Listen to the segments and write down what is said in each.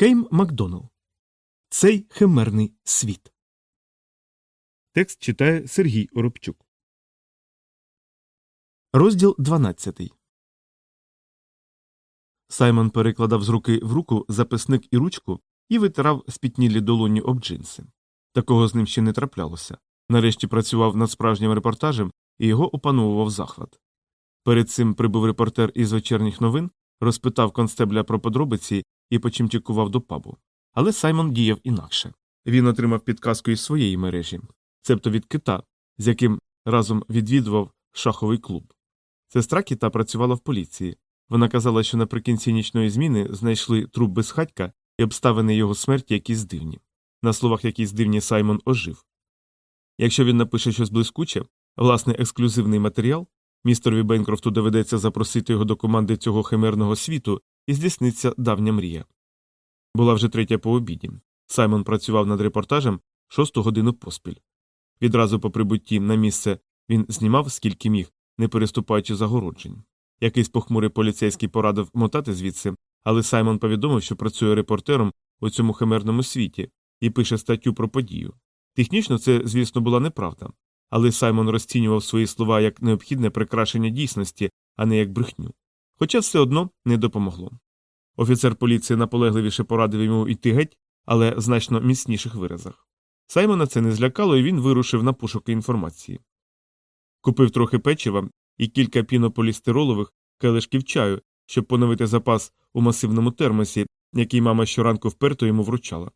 Кейм Макдоналл. Цей химерний світ. Текст читає Сергій Оробчук. Розділ 12. Саймон перекладав з руки в руку записник і ручку і витирав спітнілі долоні об джинси. Такого з ним ще не траплялося. Нарешті працював над справжнім репортажем і його опановував захват. Перед цим прибув репортер із вечірніх новин, розпитав констебля про подробиці і почимчикував до пабу. Але Саймон діяв інакше. Він отримав підказку із своєї мережі, цебто від кита, з яким разом відвідував шаховий клуб. Сестра кита працювала в поліції. Вона казала, що наприкінці нічної зміни знайшли труп безхатька і обставини його смерті якісь дивні. На словах якісь дивні Саймон ожив. Якщо він напише щось блискуче, власний ексклюзивний матеріал, містерові Бенкрофту доведеться запросити його до команди цього химерного світу і здійсниться давня мрія. Була вже третя по обіді. Саймон працював над репортажем шосту годину поспіль. Відразу по прибутті на місце він знімав, скільки міг, не переступаючи загороджень. Якийсь похмурий поліцейський порадив мотати звідси, але Саймон повідомив, що працює репортером у цьому химерному світі і пише статтю про подію. Технічно це, звісно, була неправда, але Саймон розцінював свої слова як необхідне прикрашення дійсності, а не як брехню. Хоча все одно не допомогло. Офіцер поліції наполегливіше порадив йому йти геть, але в значно міцніших виразах. Саймона це не злякало, і він вирушив на пошуки інформації. Купив трохи печива і кілька пінополістиролових келишків чаю, щоб поновити запас у масивному термосі, який мама щоранку вперто йому вручала.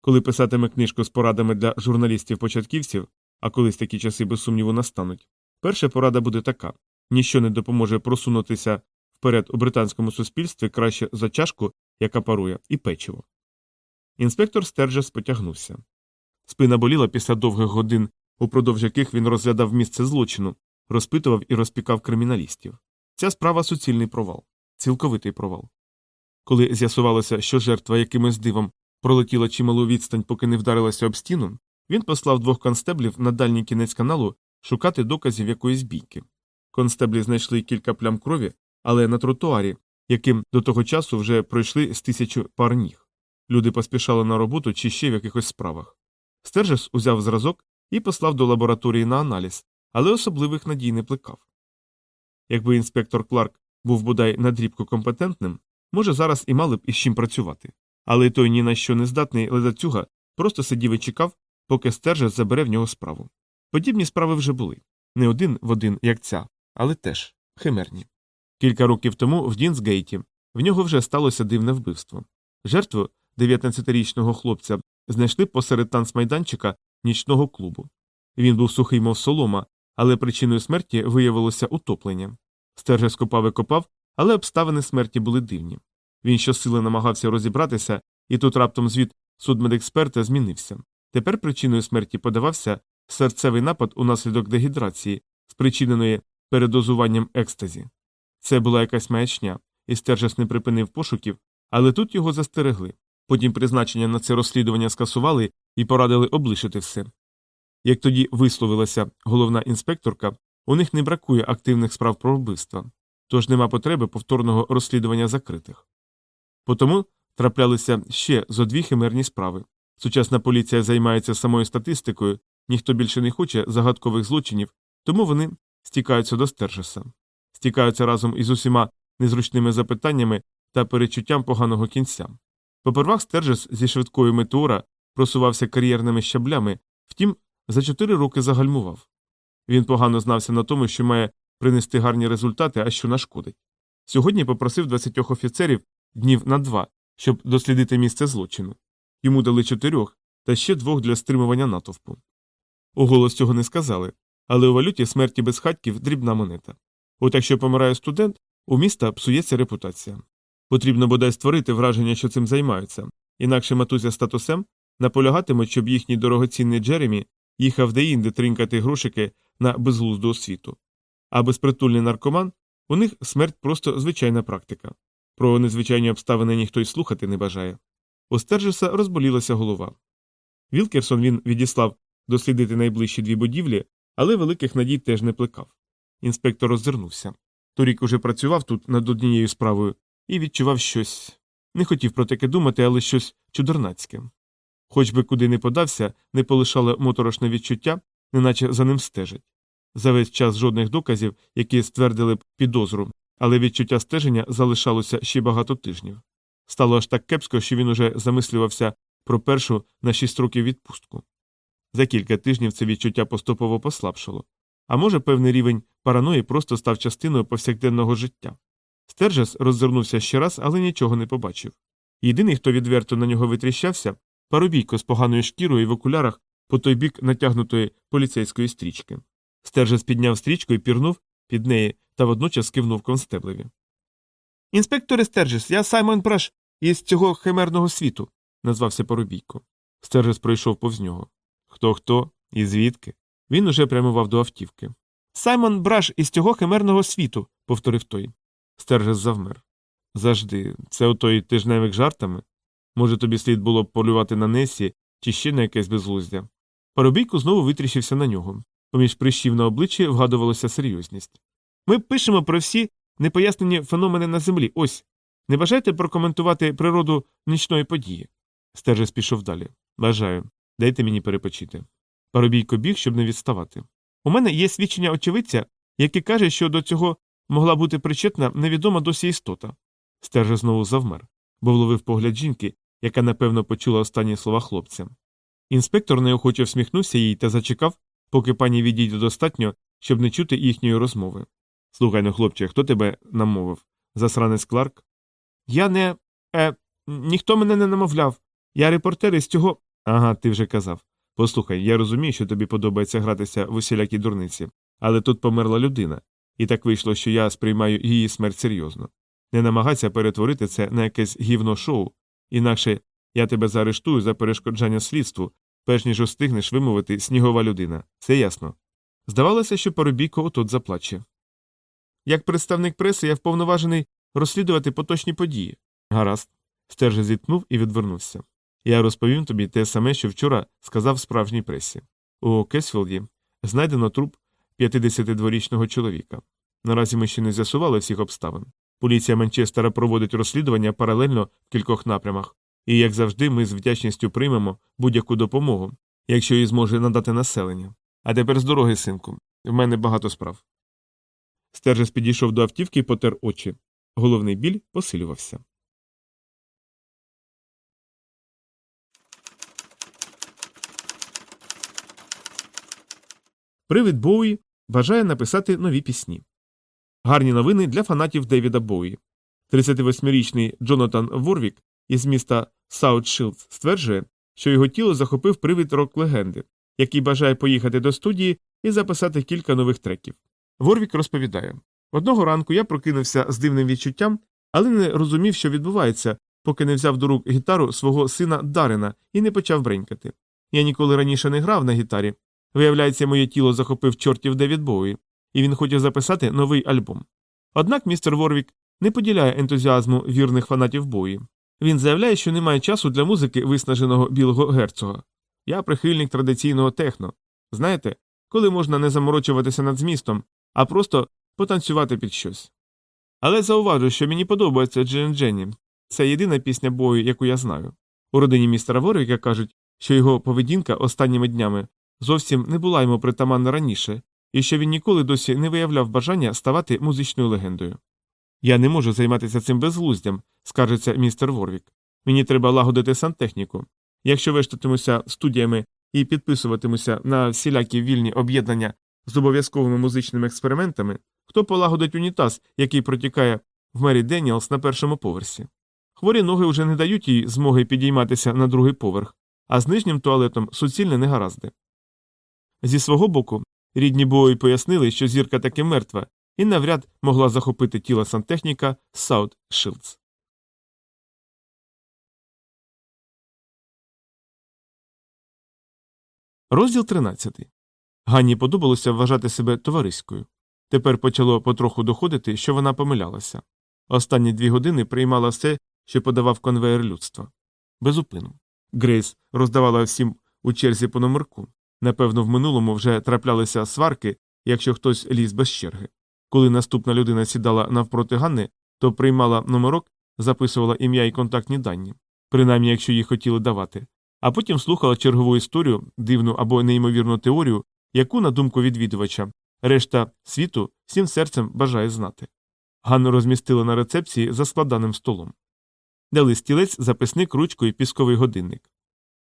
Коли писатиме книжку з порадами для журналістів-початківців, а колись такі часи без сумніву настануть, перша порада буде така ніщо не допоможе просунутися вперед у британському суспільстві краще за чашку, яка парує, і печиво. Інспектор Стерджес потягнувся. Спина боліла після довгих годин, упродовж яких він розглядав місце злочину, розпитував і розпікав криміналістів. Ця справа суцільний провал, цілковитий провал. Коли з'ясувалося, що жертва якимось дивом пролетіла чималу відстань, поки не вдарилася об стіну, він послав двох констеблів на дальній кінець каналу шукати доказів якоїсь бійки. Констеблі знайшли кілька плям крові, але на тротуарі, яким до того часу вже пройшли з тисячу пар ніг. Люди поспішали на роботу чи ще в якихось справах. Стержес узяв зразок і послав до лабораторії на аналіз, але особливих надій не плекав. Якби інспектор Кларк був бодай надрібко компетентним, може, зараз і мали б із чим працювати. Але той ні на що не здатний ледацюга просто сидів і чекав, поки стержес забере в нього справу. Подібні справи вже були не один в один, як ця, але теж химерні. Кілька років тому в Дінсгейті в нього вже сталося дивне вбивство. Жертву 19-річного хлопця знайшли посеред танцмайданчика нічного клубу. Він був сухий, мов солома, але причиною смерті виявилося утоплення. Стержес копав і копав, але обставини смерті були дивні. Він щосили намагався розібратися, і тут раптом звіт судмедексперта змінився. Тепер причиною смерті подавався серцевий напад унаслідок дегідрації, спричиненої передозуванням екстазі. Це була якась маячня, і Стержес не припинив пошуків, але тут його застерегли. Потім призначення на це розслідування скасували і порадили облишити все. Як тоді висловилася головна інспекторка, у них не бракує активних справ про вбивства, тож нема потреби повторного розслідування закритих. Потому траплялися ще зо дві химерні справи. Сучасна поліція займається самою статистикою, ніхто більше не хоче загадкових злочинів, тому вони стікаються до Стержеса, стікаються разом із усіма незручними запитаннями та перечуттям поганого кінця. Попервах Стержес зі швидкою метеора просувався кар'єрними щаблями, втім, за чотири роки загальмував. Він погано знався на тому, що має принести гарні результати, а що нашкодить. Сьогодні попросив 20 офіцерів днів на два, щоб дослідити місце злочину. Йому дали чотирьох та ще двох для стримування натовпу. Уголос цього не сказали, але у валюті смерті безхатьків дрібна монета. От якщо помирає студент, у міста псується репутація. Потрібно бодай створити враження, що цим займаються, інакше матузя статусем наполягатимуть, щоб їхній дорогоцінний Джеремі їхав деінде тринкати грошики на безглузду освіту. А безпритульний наркоман у них смерть просто звичайна практика. Про незвичайні обставини ніхто й слухати не бажає. У Стержеса розболілася голова. Вілкерсон він відіслав дослідити найближчі дві будівлі, але великих надій теж не плекав. Інспектор роззирнувся. Торік уже працював тут над однією справою і відчував щось Не хотів про таке думати, але щось чудернацьке. Хоч би куди не подався, не полишало моторошне відчуття, неначе за ним стежать. За весь час жодних доказів, які ствердили б підозру, але відчуття стеження залишалося ще багато тижнів. Стало аж так кепсько, що він уже замислювався про першу на шість років відпустку. За кілька тижнів це відчуття поступово послабшало, а може, певний рівень параної просто став частиною повсякденного життя. Стержес роззирнувся ще раз, але нічого не побачив. Єдиний, хто відверто на нього витріщався, парубійко з поганою шкірою і в окулярах по той бік натягнутої поліцейської стрічки. Стержес підняв стрічку і пірнув під неї та водночас кивнув констеблеві. Інспекторе Стержес, я Саймон Браш із цього химерного світу, назвався парубійко. Стержес пройшов повз нього. Хто хто і звідки? Він уже прямував до автівки. Саймон Браш із цього химерного світу, повторив той. Стержес завмер. Завжди, це отой тижневик жартами? Може, тобі слід було б полювати на Несі чи ще на якесь безглуздя? Парубійко знову витріщився на нього. Поміж прищів на обличчі вгадувалася серйозність. Ми пишемо про всі непояснені феномени на землі. Ось. Не бажаєте прокоментувати природу нічної події? Стержес пішов далі. Бажаю. Дайте мені перепочити. Парубійко біг, щоб не відставати. У мене є свідчення очевидця, яке каже, що до цього могла бути причетна невідома досі істота. Стерже знову завмер, бо вловив погляд жінки, яка напевно почула останні слова хлопця. Інспектор неохоче всміхнувся їй та зачекав, поки пані відійде достатньо, щоб не чути їхньої розмови. Слухай ну, хлопче, хто тебе намовив? Засранець Кларк? Я не. Е, ніхто мене не намовляв. Я репортер із цього. Ага, ти вже казав. Послухай, я розумію, що тобі подобається гратися в усілякій дурниці, але тут померла людина, і так вийшло, що я сприймаю її смерть серйозно. Не намагайся перетворити це на якесь гівно шоу, інакше я тебе заарештую за перешкоджання слідству, перш ніж устигнеш вимовити снігова людина. Це ясно. Здавалося, що Парубійко отут заплаче. Як представник преси я вповноважений розслідувати поточні події. Гаразд. Стерже зіткнув і відвернувся. Я розповім тобі те саме, що вчора сказав справжній пресі. У Кесфілді знайдено труп 52-річного чоловіка. Наразі ми ще не з'ясували всіх обставин. Поліція Манчестера проводить розслідування паралельно в кількох напрямах, і, як завжди, ми з вдячністю приймемо будь-яку допомогу, якщо її зможе надати населення. А тепер з дороги, синку. В мене багато справ. Стержес підійшов до автівки і потер очі. Головний біль посилювався. Привід Боуї бажає написати нові пісні. Гарні новини для фанатів Девіда Боуї. 38-річний Джонатан Ворвік із міста Саутшилдс стверджує, що його тіло захопив привід рок-легенди, який бажає поїхати до студії і записати кілька нових треків. Ворвік розповідає одного ранку я прокинувся з дивним відчуттям, але не розумів, що відбувається, поки не взяв до рук гітару свого сина Дарина і не почав бренькати. Я ніколи раніше не грав на гітарі. Виявляється, моє тіло захопив чортів Девід Боуї, і він хотів записати новий альбом. Однак містер Ворвік не поділяє ентузіазму вірних фанатів Бої. Він заявляє, що немає часу для музики виснаженого білого герцога. Я прихильник традиційного техно. Знаєте, коли можна не заморочуватися над змістом, а просто потанцювати під щось. Але зауважу, що мені подобається Джен Дженні. Це єдина пісня бою, яку я знаю. У родині містера Ворвіка кажуть, що його поведінка останніми днями зовсім не була йому притаманна раніше, і що він ніколи досі не виявляв бажання ставати музичною легендою. Я не можу займатися цим безглуздям, скаржиться містер Ворвік. Мені треба лагодити сантехніку. Якщо вештатимуся студіями і підписуватимуся на всілякі вільні об'єднання з обов'язковими музичними експериментами, хто полагодить унітаз, який протікає в Мері Деніелс на першому поверсі. Хворі ноги вже не дають їй змоги підійматися на другий поверх, а з нижнім туалетом суцільне негаразди. Зі свого боку, рідні бої пояснили, що зірка таки мертва і навряд могла захопити тіло сантехніка Саут Шилдс. Розділ 13. Ганні подобалося вважати себе товариською. Тепер почало потроху доходити, що вона помилялася. Останні дві години приймала все, що подавав конвеєр людства. Безупину. Грейс роздавала всім у черзі по номерку. Напевно, в минулому вже траплялися сварки, якщо хтось ліз без черги. Коли наступна людина сідала навпроти Ганни, то приймала номерок записувала ім'я і контактні дані, принаймні якщо їй хотіли давати, а потім слухала чергову історію, дивну або неймовірну теорію, яку, на думку відвідувача, решта світу всім серцем бажає знати. Ганну розмістили на рецепції за складаним столом. Дали стілець, записник, ручку і пісковий годинник.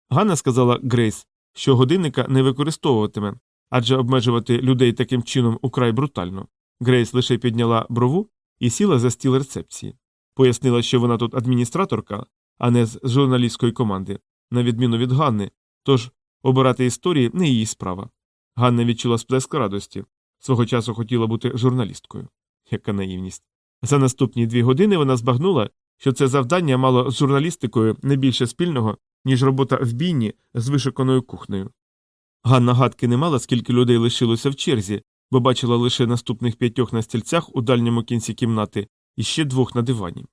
Ганна сказала Грейс, що годинника не використовуватиме, адже обмежувати людей таким чином украй брутально. Грейс лише підняла брову і сіла за стіл рецепції. Пояснила, що вона тут адміністраторка, а не з журналістської команди, на відміну від Ганни, тож обирати історії не її справа. Ганна відчула сплеск радості. Свого часу хотіла бути журналісткою. Яка наївність. За наступні дві години вона збагнула, що це завдання мало з журналістикою не більше спільного, ніж робота в бійні з вишиканою кухнею. Ганна гадки не мала, скільки людей лишилося в черзі, бо бачила лише наступних п'ятьох на стільцях у дальньому кінці кімнати і ще двох на дивані.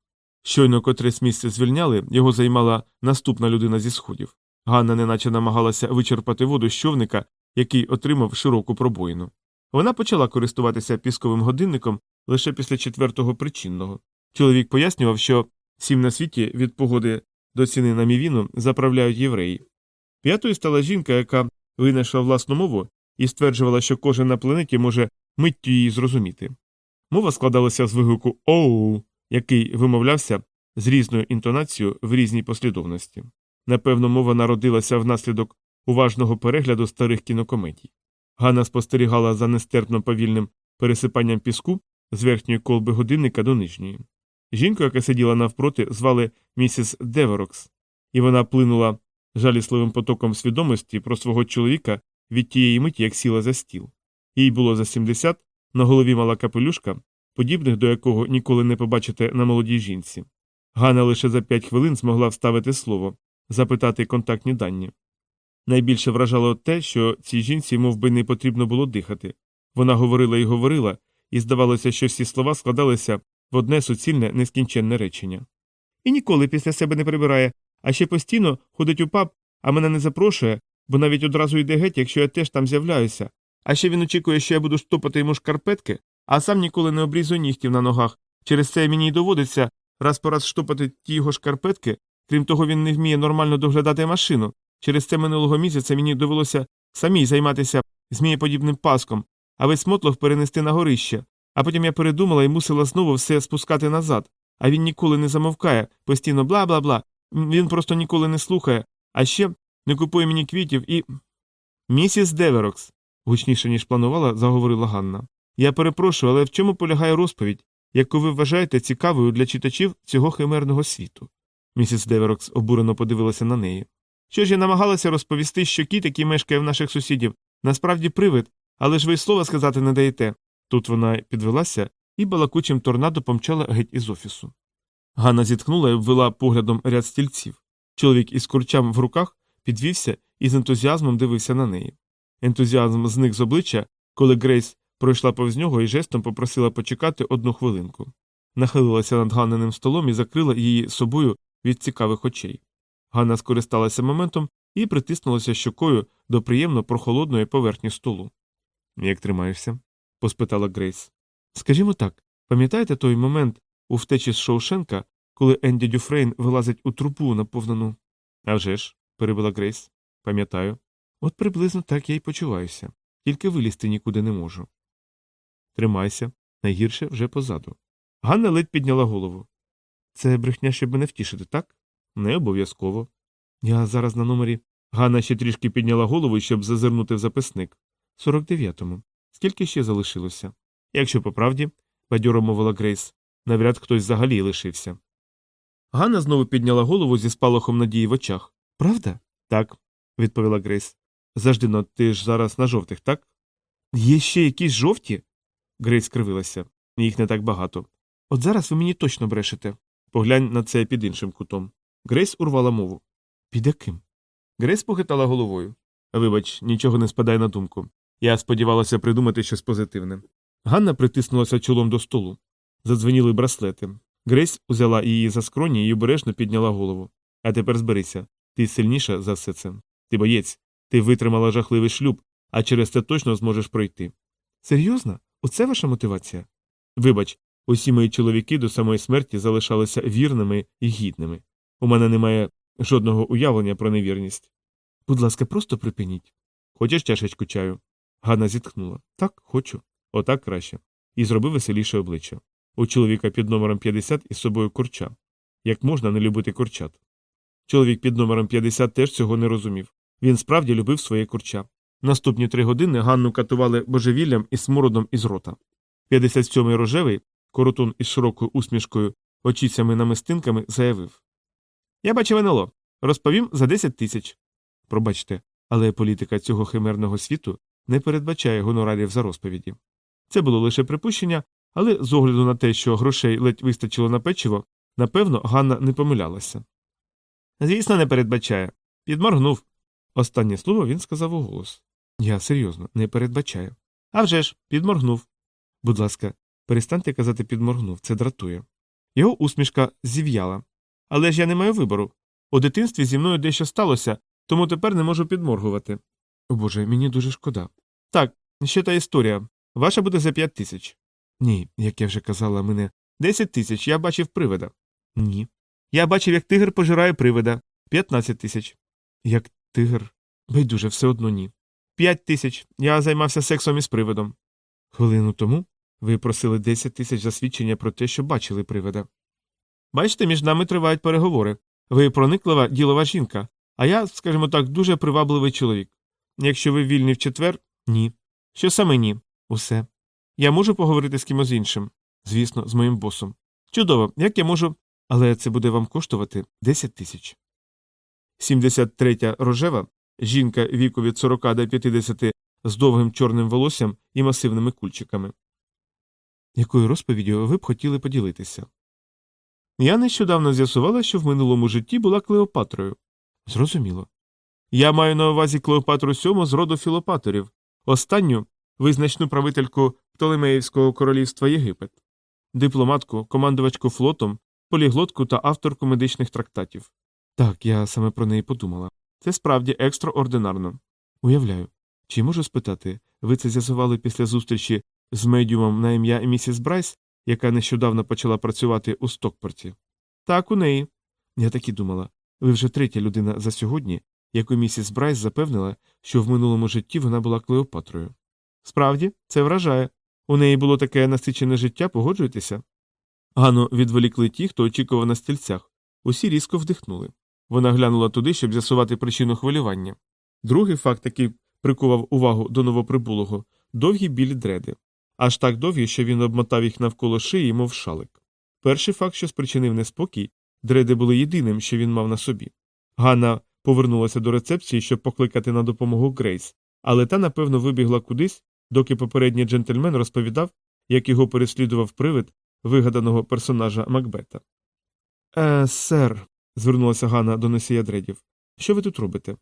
Щойно котресь місце звільняли, його займала наступна людина зі сходів. Ганна неначе намагалася вичерпати воду з човника, який отримав широку пробоїну. Вона почала користуватися пісковим годинником лише після четвертого причинного. Чоловік пояснював, що всім на світі від погоди до ціни на мівіну заправляють євреї. П'ятою стала жінка, яка винайшла власну мову і стверджувала, що кожен на планеті може миттю її зрозуміти. Мова складалася з вигуку Оу, який вимовлявся з різною інтонацією в різній послідовності. Напевно, мова народилася внаслідок уважного перегляду старих кінокомедій. Ганна спостерігала за нестерпно повільним пересипанням піску з верхньої колби годинника до нижньої. Жінку, яка сиділа навпроти, звали місіс Деверокс, і вона плинула жалісливим потоком свідомості про свого чоловіка від тієї миті, як сіла за стіл. Їй було за 70, на голові мала капелюшка, подібних до якого ніколи не побачите на молодій жінці. Ганна лише за п'ять хвилин змогла вставити слово, запитати контактні дані. Найбільше вражало те, що цій жінці мов би, не потрібно було дихати. Вона говорила і говорила, і здавалося, що всі слова складалися в одне суцільне нескінченне речення. І ніколи після себе не прибирає, а ще постійно ходить у паб, а мене не запрошує, бо навіть одразу йде геть, якщо я теж там з'являюся. А ще він очікує, що я буду штопати йому шкарпетки, а сам ніколи не обрізую нігтів на ногах. Через це мені й доводиться раз по раз штопати ті його шкарпетки, крім того, він не вміє нормально доглядати машину. Через це минулого місяця мені довелося самій займатися змієподібним паском, а весь мотлох перенести на горище. А потім я передумала і мусила знову все спускати назад. А він ніколи не замовкає, постійно бла бла бла. Він просто ніколи не слухає, а ще не купує мені квітів і. Місіс Деверокс, гучніше, ніж планувала, заговорила Ганна. Я перепрошую, але в чому полягає розповідь, яку ви вважаєте цікавою для читачів цього химерного світу? Місіс Деверокс обурено подивилася на неї. Що ж я намагалася розповісти, що кіт, який мешкає в наших сусідів, насправді привид, але ж ви й слова сказати не даєте. Тут вона підвелася і балакучим торнадо помчала геть із офісу. Ганна зітхнула і ввела поглядом ряд стільців. Чоловік із курчам в руках підвівся і з ентузіазмом дивився на неї. Ентузіазм зник з обличчя, коли Грейс пройшла повз нього і жестом попросила почекати одну хвилинку. Нахилилася над Ганненим столом і закрила її собою від цікавих очей. Ганна скористалася моментом і притиснулася щокою до приємно прохолодної поверхні столу. Як тримаєшся? Поспитала Грейс. Скажімо так, пам'ятаєте той момент у втечі з Шоушенка, коли Енді Дюфрейн вилазить у трубу, наповнену. «А вже ж», – перебила Грейс. Пам'ятаю. От приблизно так я й почуваюся, тільки вилізти нікуди не можу. Тримайся, найгірше вже позаду. Ганна ледь підняла голову. Це брехня, щоб мене втішити, так? Не обов'язково. Я зараз на номері. Ганна ще трішки підняла голову, щоб зазирнути в записник. Сорок дев'ятому. Скільки ще залишилося? Якщо по правді, бадьоро мовила Грейс, навряд хтось взагалі лишився. Ганна знову підняла голову зі спалахом надії в очах. Правда? Так, відповіла Грейс. Заждино, ти ж зараз на жовтих, так? Є ще якісь жовті? Грейс скривилася. Їх не так багато. От зараз ви мені точно брешете. Поглянь на це під іншим кутом. Грейс урвала мову. Під яким? Грейс похитала головою. Вибач, нічого не спадає на думку. Я сподівалася придумати щось позитивне. Ганна притиснулася чолом до столу. Задзвеніли браслети. Грейс узяла її за скроні і обережно підняла голову. А тепер зберися. Ти сильніша за все це. Ти боєць. Ти витримала жахливий шлюб, а через це точно зможеш пройти. Серйозно? Оце ваша мотивація? Вибач, Усі мої чоловіки до самої смерті залишалися вірними і гідними. У мене немає жодного уявлення про невірність. Будь ласка, просто припиніть. Хочеш чашечку чаю? Ганна зітхнула. Так, хочу. Отак краще. І зробив веселіше обличчя. У чоловіка під номером 50 із собою курча. Як можна не любити курчат? Чоловік під номером 50 теж цього не розумів. Він справді любив своє курча. Наступні три години Ганну катували божевіллям і смородом із рота. 57-й рожевий, коротун із широкою усмішкою, очіцями намистинками, заявив Я бачив НЛО. Розповім за 10 тисяч. Пробачте, але політика цього химерного світу не передбачає гонорарів за розповіді. Це було лише припущення, але з огляду на те, що грошей ледь вистачило на печиво, напевно, Ганна не помилялася. Звісно, не передбачає. Підморгнув. Останнє слово він сказав у голос. Я серйозно, не передбачаю. «А вже ж, підморгнув. Будь ласка, перестаньте казати підморгнув, це дратує. Його усмішка зів'яла. Але ж я не маю вибору. У дитинстві зі мною дещо сталося, тому тепер не можу підморгувати. Боже, мені дуже шкода. Так, ще та історія. Ваша буде за п'ять тисяч. Ні, як я вже казала, мене десять тисяч, я бачив привида. Ні. Я бачив, як тигр пожирає привида. П'ятнадцять тисяч. Як тигр. Байдуже, все одно ні. П'ять тисяч. Я займався сексом із привидом. Хвилину тому ви просили десять тисяч засвідчення про те, що бачили привида. Бачите, між нами тривають переговори. Ви прониклива ділова жінка, а я, скажімо так, дуже привабливий чоловік. Якщо ви вільні в четвер, ні. Що саме ні? Усе. Я можу поговорити з кимось іншим. Звісно, з моїм босом. Чудово, як я можу. Але це буде вам коштувати 10 тисяч. 73 рожева жінка віку від 40 до 50 з довгим чорним волоссям і масивними кульчиками. Якою розповіддю ви б хотіли поділитися? Я нещодавно з'ясувала, що в минулому житті була Клеопатрою. Зрозуміло. Я маю на увазі Клеопатру сьому з роду філопаторів, останню визначну правительку Птолемеївського королівства Єгипет, дипломатку, командувачку флотом, поліглотку та авторку медичних трактатів. Так, я саме про неї подумала. Це справді екстраординарно. Уявляю. Чи можу спитати, ви це з'ясували після зустрічі з медіумом на ім'я місіс Брайс, яка нещодавно почала працювати у Стокпорті? Так, у неї. Я так і думала. Ви вже третя людина за сьогодні, яку місіс Брайс запевнила, що в минулому житті вона була Клеопатрою. Справді, це вражає. У неї було таке насичене життя, погоджуєтеся? Ганну відволікли ті, хто очікував на стільцях. Усі різко вдихнули. Вона глянула туди, щоб з'ясувати причину хвилювання. Другий факт, який прикував увагу до новоприбулого довгі білі дреди. Аж так довгі, що він обмотав їх навколо шиї, мов шалик. Перший факт, що спричинив неспокій, дреди були єдиним, що він мав на собі. Ганна повернулася до рецепції, щоб покликати на допомогу Грейс, але та, напевно, вибігла кудись, доки попередній джентльмен розповідав, як його переслідував привид вигаданого персонажа Макбета. Е, сер, звернулася Ганна до носія дредів. Що ви тут робите?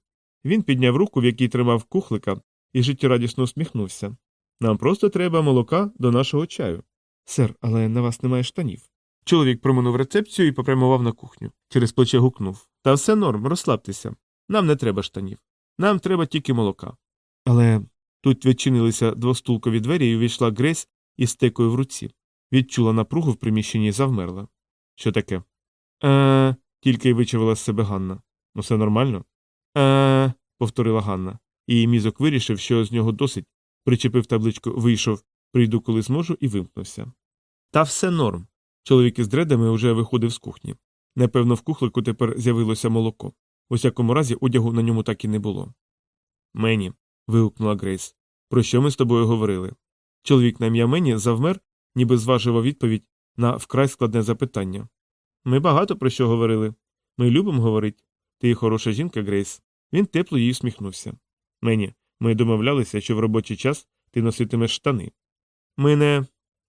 Він підняв руку, в якій тримав кухлика, і життєрадісно усміхнувся. Нам просто треба молока до нашого чаю. Сер, але на вас немає штанів. Чоловік проминув рецепцію і попрямував на кухню. Через плече гукнув Та все норм, розслабтеся. Нам не треба штанів. Нам треба тільки молока. Але тут відчинилися двостулкові двері і увійшла Грейс із стекою в руці. Відчула напругу в приміщенні і завмерла. Що таке? Е, тільки й вичавила з себе Ганна. Ну, все нормально? Е, повторила Ганна. Її мізок вирішив, що з нього досить, причепив табличку вийшов, прийду, коли зможу, і вимкнувся. Та все норм. Чоловік із дредами уже виходив з кухні. Напевно, в кухлику тепер з'явилося молоко. У всякому разі, одягу на ньому так і не було. Мені. вигукнула Грейс. Про що ми з тобою говорили? Чоловік на ім'я Мені завмер, ніби зважував відповідь на вкрай складне запитання. Ми багато про що говорили. Ми любимо говорити. Ти хороша жінка, Грейс. Він тепло їй усміхнувся. Мені, ми домовлялися, що в робочий час ти носитимеш штани. Ми не.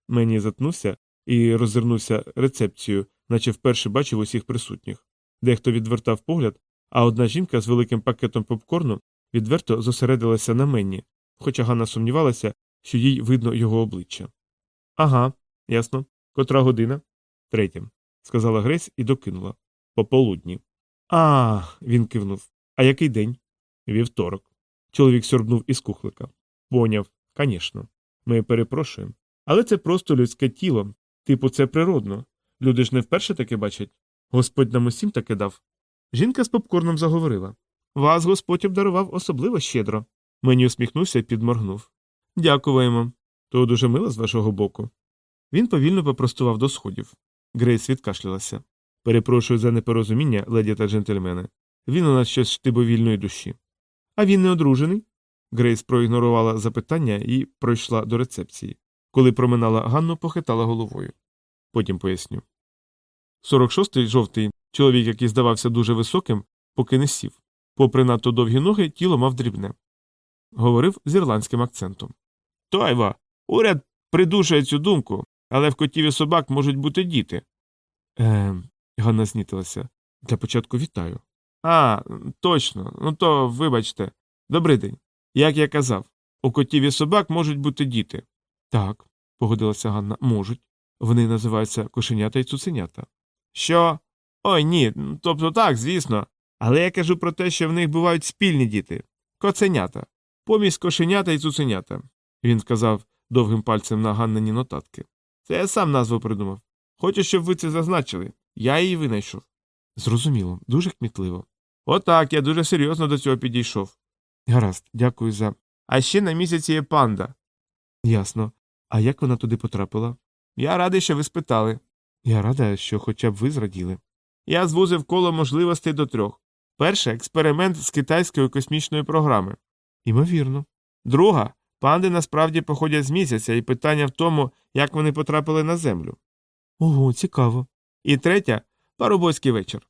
Мені затнувся і роззирнувся рецепцію, наче вперше бачив усіх присутніх. Дехто відвертав погляд, а одна жінка з великим пакетом попкорну відверто зосередилася на мені, хоча Ганна сумнівалася, що їй видно його обличчя. Ага, ясно. Котра година? Третя, сказала Грейс і докинула. Пополудні. А, він кивнув. А який день? Вівторок. Чоловік сьорбнув із кухлика. Поняв, звісно. Ми перепрошуємо. Але це просто людське тіло. Типу, це природно. Люди ж не вперше таке бачать. Господь нам усім таке дав. Жінка з попкорном заговорила. Вас Господь обдарував особливо щедро. Мені усміхнувся і підморгнув. Дякуємо. То дуже мило з вашого боку. Він повільно попростував до сходів. Грейс відкашлялася. Перепрошую за непорозуміння, леді та джентльмени. Він у нас щось штибовільної душі. А він не одружений? Грейс проігнорувала запитання і пройшла до рецепції. Коли проминала Ганну, похитала головою. Потім поясню. 46-й жовтий чоловік, який здавався дуже високим, поки не сів. Попри надто довгі ноги, тіло мав дрібне. Говорив з ірландським акцентом. Тойва, уряд придушує цю думку, але в котів і собак можуть бути діти. Ем, Ганна знітилася. Для початку вітаю. А, точно, ну то вибачте. Добрий день. Як я казав, у котів і собак можуть бути діти. Так, погодилася Ганна, можуть. Вони називаються кошенята і цуценята. Що? Ой ні, тобто так, звісно. Але я кажу про те, що в них бувають спільні діти коценята, помість кошенята і цуценята. Він сказав довгим пальцем на Ганнині нотатки. Це я сам назву придумав. Хочу, щоб ви це зазначили. Я її винайшов. Зрозуміло, дуже кмітливо. Отак, я дуже серйозно до цього підійшов. Гаразд, дякую за. А ще на місяці є панда. Ясно. А як вона туди потрапила? Я радий, що ви спитали. Я рада, що хоча б ви зраділи. Я звузив коло можливостей до трьох. Перше експеримент з китайської космічної програми. Імовірно. Друга панди насправді походять з місяця, і питання в тому, як вони потрапили на землю. Ого, цікаво. І третя парубойський вечір.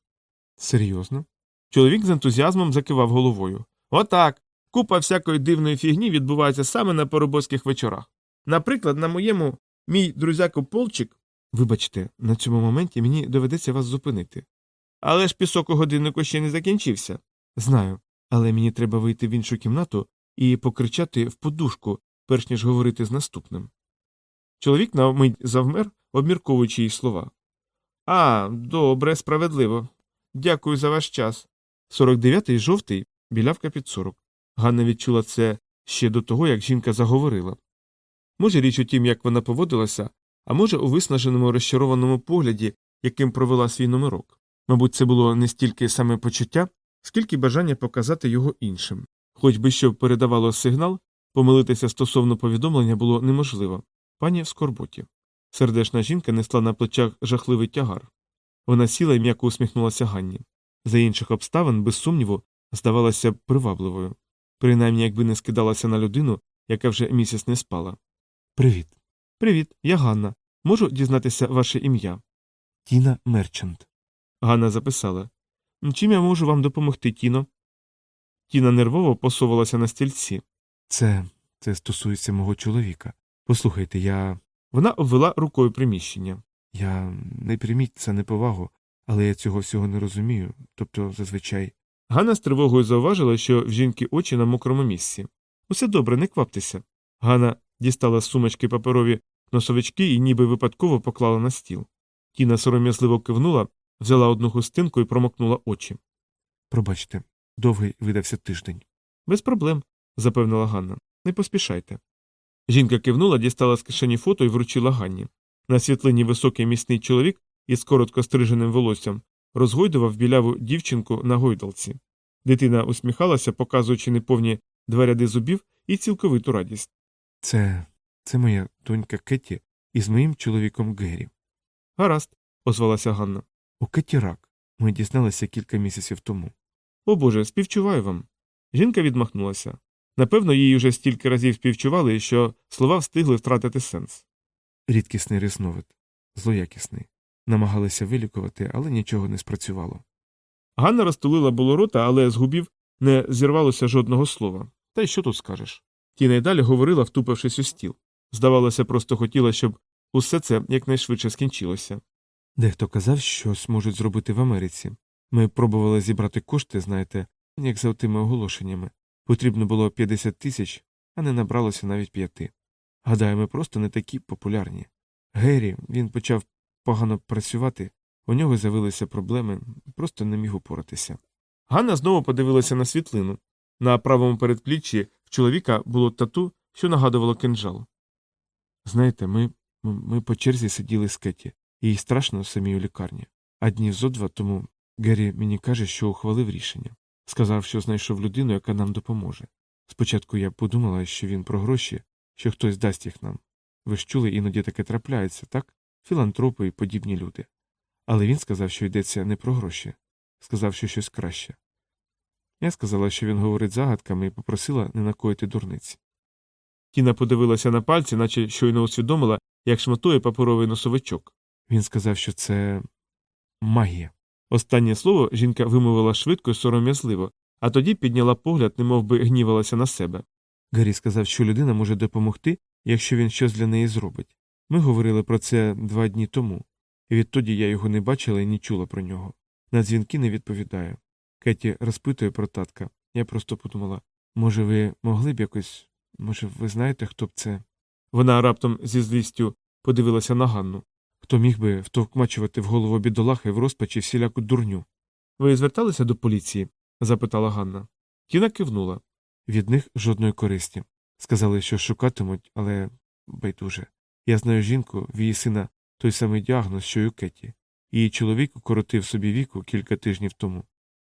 Серйозно? Чоловік з ентузіазмом закивав головою. Отак. Купа всякої дивної фігні відбувається саме на парубойських вечорах. Наприклад, на моєму мій друзяко Полчик. Вибачте, на цьому моменті мені доведеться вас зупинити. Але ж пісок у годиннику ще не закінчився. Знаю, але мені треба вийти в іншу кімнату і покричати в подушку, перш ніж говорити з наступним. Чоловік на мить завмер, обмірковуючи її слова. А, добре, справедливо. Дякую за ваш час. 49-й жовтий, білявка під 40. Ганна відчула це ще до того, як жінка заговорила. Може, річ у тім, як вона поводилася, а може, у виснаженому розчарованому погляді, яким провела свій номерок. Мабуть, це було не стільки саме почуття, скільки бажання показати його іншим. Хоч би що передавало сигнал, помилитися стосовно повідомлення було неможливо. Пані в скорботі. Сердешна жінка несла на плечах жахливий тягар. Вона сіла і м'яко усміхнулася Ганні. За інших обставин, без сумніву, здавалася привабливою, принаймні якби не скидалася на людину, яка вже місяць не спала. Привіт. Привіт, я Ганна. Можу дізнатися ваше ім'я? Тіна Мерчант. Ганна записала. Чим я можу вам допомогти, Тіно? Тіна нервово посувалася на стільці. Це це стосується мого чоловіка. Послухайте, я. Вона обвела рукою приміщення. Я не прийміть це неповагу, але я цього всього не розумію. Тобто, зазвичай. Ганна з тривогою зауважила, що в жінки очі на мокрому місці. Усе добре, не кваптеся. Ганна дістала з сумочки паперові носовички і ніби випадково поклала на стіл. Тіна сором'язливо кивнула, взяла одну хустинку і промокнула очі. Пробачте, довгий видався тиждень. Без проблем, запевнила Ганна. Не поспішайте. Жінка кивнула, дістала з кишені фото і вручила Ганні. На світлині високий міцний чоловік із коротко стриженим волоссям розгойдував біляву дівчинку на гойдалці. Дитина усміхалася, показуючи неповні два ряди зубів і цілковиту радість. Це це моя донька Кетті із моїм чоловіком Геррі. Гаразд, озвалася Ганна. У Кетті рак. Ми дізналися кілька місяців тому. О Боже, співчуваю вам. Жінка відмахнулася. Напевно, їй уже стільки разів співчували, що слова встигли втратити сенс. Рідкісний різновид, злоякісний. Намагалися вилікувати, але нічого не спрацювало. Ганна розтулила було рота, але з губів не зірвалося жодного слова. Та й що тут скажеш? Тіна й далі говорила, втупившись у стіл. Здавалося, просто хотіла, щоб усе це якнайшвидше скінчилося. Дехто казав, що зможуть зробити в Америці. Ми пробували зібрати кошти, знаєте, як за тими оголошеннями. Потрібно було 50 тисяч, а не набралося навіть п'яти. Гадаю, ми просто не такі популярні. Геррі, він почав погано працювати, у нього з'явилися проблеми, просто не міг упоратися. Ганна знову подивилася на світлину. На правому передпліччі в чоловіка було тату, що нагадувало кинджал. Знаєте, ми Ми по черзі сиділи з Кеті, їй страшно самій у лікарні. А днів зо два тому Геррі мені каже, що ухвалив рішення. Сказав, що знайшов людину, яка нам допоможе. Спочатку я подумала, що він про гроші, що хтось дасть їх нам. Ви ж чули, іноді таке трапляється, так? Філантропи і подібні люди. Але він сказав, що йдеться не про гроші, сказав, що щось краще. Я сказала, що він говорить загадками і попросила не накоїти дурниці. Тіна подивилася на пальці, наче щойно усвідомила, як шматує паперовий носовичок. Він сказав, що це магія. Останнє слово жінка вимовила швидко і сором'язливо, а тоді підняла погляд, немов би гнівалася на себе. Гаррі сказав, що людина може допомогти, якщо він щось для неї зробить. Ми говорили про це два дні тому, і відтоді я його не бачила і не чула про нього. На дзвінки не відповідаю. Кеті розпитує про татка. Я просто подумала, може, ви могли б якось, може, ви знаєте, хто б це. Вона раптом зі злістю подивилася на Ганну. Хто міг би втовкмачувати в голову бідолахи в розпачі всіляку дурню? Ви зверталися до поліції? запитала Ганна. Тіна кивнула. Від них жодної користі. Сказали, що шукатимуть, але байдуже. Я знаю жінку, в її сина той самий діагноз, що й у Кеті. Її чоловік укоротив собі віку кілька тижнів тому.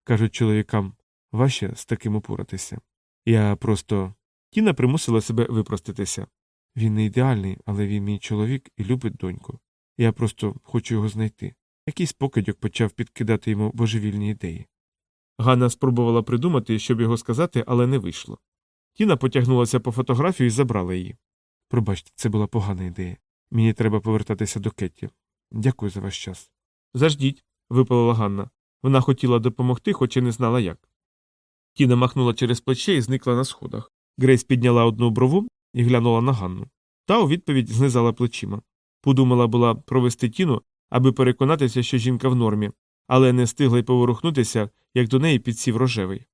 Кажуть, чоловікам важче з таким упоратися. Я просто. Тіна примусила себе випроститися. Він не ідеальний, але він мій чоловік і любить доньку. Я просто хочу його знайти. Якийсь покидьок почав підкидати йому божевільні ідеї. Ганна спробувала придумати, щоб його сказати, але не вийшло. Тіна потягнулася по фотографію і забрала її. Пробачте, це була погана ідея. Мені треба повертатися до Кетті. Дякую за ваш час. Заждіть, випалила Ганна. Вона хотіла допомогти, хоч і не знала як. Тіна махнула через плече і зникла на сходах. Грейс підняла одну брову і глянула на Ганну. Та у відповідь знизала плечима. Подумала була провести тіну, аби переконатися, що жінка в нормі, але не встигла й поворухнутися, як до неї підсів рожевий.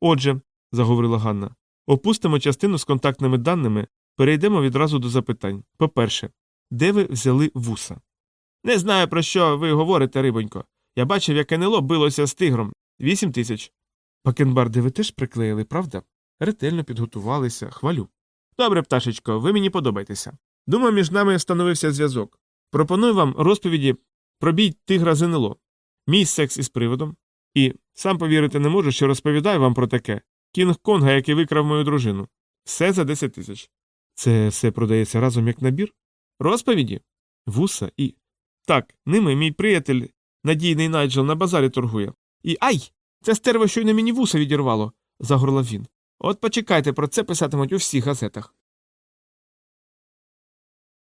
Отже, заговорила Ганна, опустимо частину з контактними даними, перейдемо відразу до запитань. По-перше, де ви взяли вуса? Не знаю, про що ви говорите, рибонько. Я бачив, як НЛО билося з тигром. Вісім тисяч. Пакенбарди ви теж приклеїли, правда? Ретельно підготувалися, хвалю. Добре, пташечко, ви мені подобаєтеся. Думаю, між нами встановився зв'язок. Пропоную вам розповіді про бій тигра з НЛО, мій секс із приводом. І сам повірити не можу, що розповідаю вам про таке. Кінг Конга, який викрав мою дружину. Все за 10 тисяч. Це все продається разом як набір? Розповіді? Вуса і. Так, ними мій приятель, надійний Найджел, на базарі торгує. І ай! Це стерво щойно мені вуса відірвало, загорлав він. От почекайте, про це писатимуть у всіх газетах.